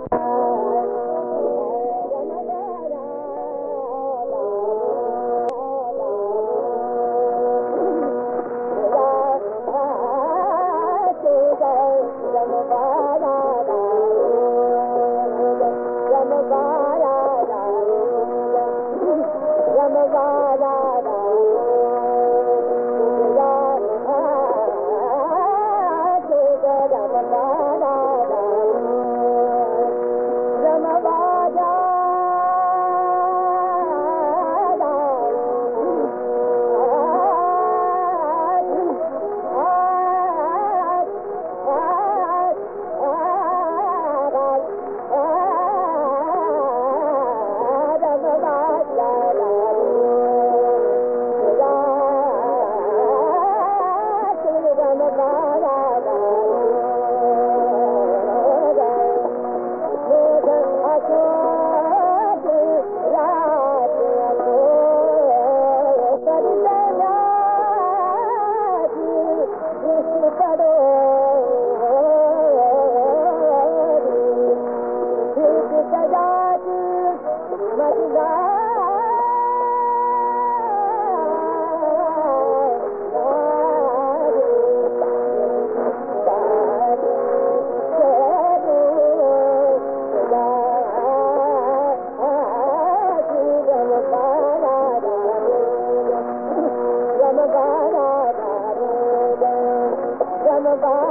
you Dada गमकाना गमकाना Canada.